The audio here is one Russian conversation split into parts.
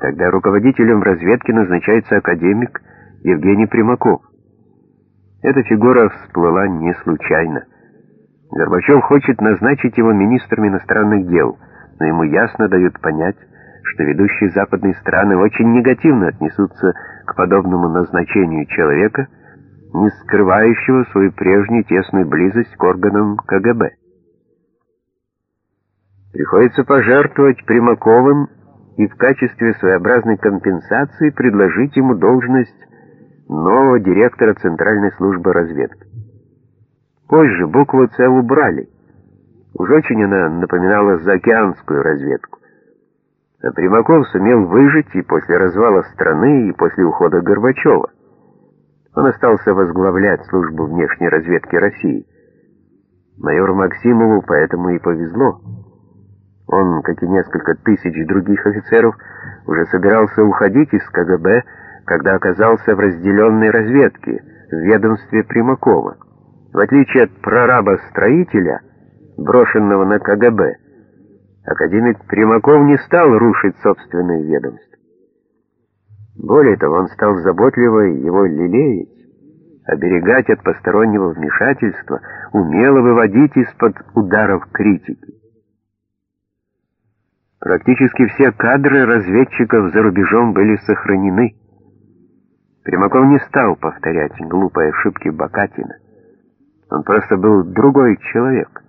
тогда руководителем разведки назначается академик Евгений Примаков. Эта фигура всплыла не случайно. Горбачев хочет назначить его министром иностранных дел, но ему ясно дают понять, что ведущие западные страны очень негативно отнесутся к подобному назначению человека, не скрывающего свою прежнюю тесную близость к органам КГБ. Приходится пожертвовать Примаковым и в качестве своеобразной компенсации предложить ему должность нового директора Центральной службы разведки. Позже букву «Ц» убрали. Уж очень она напоминала заокеанскую разведку. А Примаков сумел выжить и после развала страны, и после ухода Горбачева. Он остался возглавлять службу внешней разведки России. Майору Максимову поэтому и повезло. Он, как и несколько тысяч других офицеров, уже собирался уходить из КГБ, когда оказался в разделенной разведке, в ведомстве Примакова. В отличие от прораба-строителя, брошенного на КГБ, академик Примаков не стал рушить собственное ведомство. Более того, он стал заботливо его лелеять, оберегать от постороннего вмешательства, умело выводить из-под ударов критики. Практически все кадры разведчиков за рубежом были сохранены. Примаков не стал повторять глупые ошибки Бакатина. Он просто был другой человек,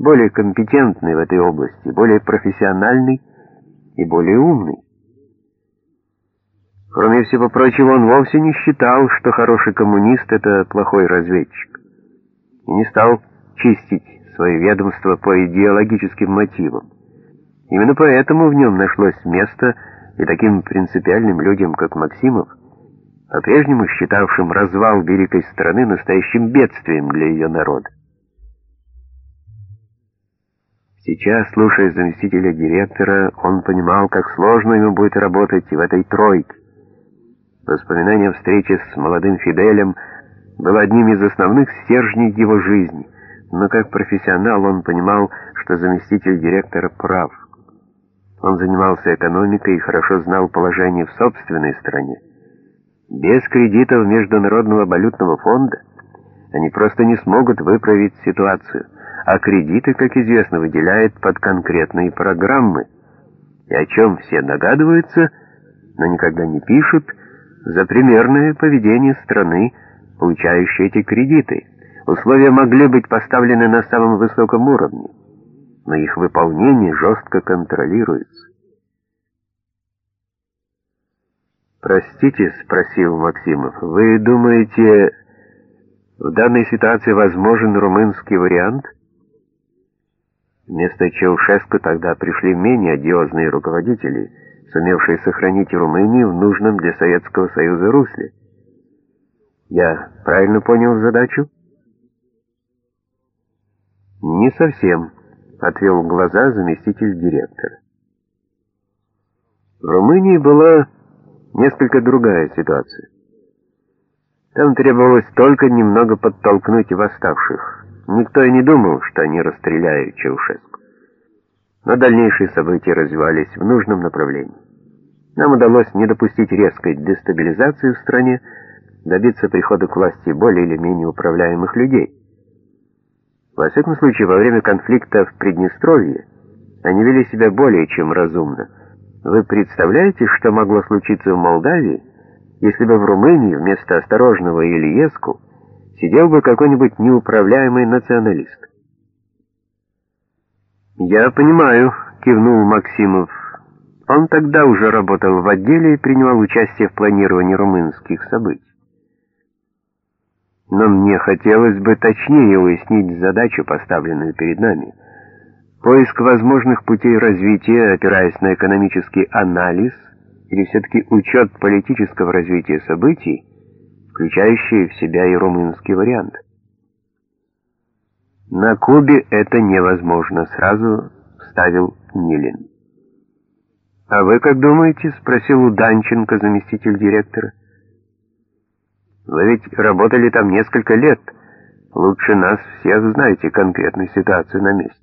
более компетентный в этой области, более профессиональный и более умный. Кроме всего прочего, он вовсе не считал, что хороший коммунист — это плохой разведчик. И не стал чистить свое ведомство по идеологическим мотивам. Именно поэтому в нем нашлось место и таким принципиальным людям, как Максимов, по-прежнему считавшим развал великой страны настоящим бедствием для ее народа. Сейчас, слушая заместителя директора, он понимал, как сложно ему будет работать в этой тройке. Воспоминание о встрече с молодым Фиделем было одним из основных стержней его жизни, но как профессионал он понимал, что заместитель директора прав. Он занимался экономикой и хорошо знал положение в собственной стране. Без кредитов Международного валютного фонда они просто не смогут выправить ситуацию, а кредиты, как известно, выделяют под конкретные программы, и о чем все догадываются, но никогда не пишут, за примерное поведение страны, получающей эти кредиты. Условия могли быть поставлены на самом высоком уровне но их выполнение жестко контролируется. «Простите», — спросил Максимов, — «вы думаете, в данной ситуации возможен румынский вариант?» Вместо Чаушеску тогда пришли менее одиозные руководители, сумевшие сохранить Румынию в нужном для Советского Союза русле. Я правильно понял задачу? Не совсем. — отвел глаза заместитель директора. В Румынии была несколько другая ситуация. Там требовалось только немного подтолкнуть восставших. Никто и не думал, что они расстреляют Чаушеску. Но дальнейшие события развивались в нужном направлении. Нам удалось не допустить резкой дестабилизации в стране, добиться прихода к власти более или менее управляемых людей. Во всяком случае, во время конфликта в Приднестровье они вели себя более чем разумно. Вы представляете, что могло случиться в Молдавии, если бы в Румынии вместо осторожного Ильеску сидел бы какой-нибудь неуправляемый националист? «Я понимаю», — кивнул Максимов. Он тогда уже работал в отделе и принимал участие в планировании румынских событий но мне хотелось бы точнее уяснить задачу, поставленную перед нами. Поиск возможных путей развития, опираясь на экономический анализ, или все-таки учет политического развития событий, включающий в себя и румынский вариант. На Кубе это невозможно, сразу вставил Нилин. «А вы как думаете?» — спросил у Данченко, заместитель директора. Вы ведь работали там несколько лет. Лучше нас всех знаете конкретную ситуацию на месте.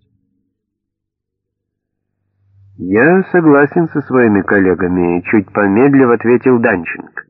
«Я согласен со своими коллегами», — чуть помедлив ответил Данченко.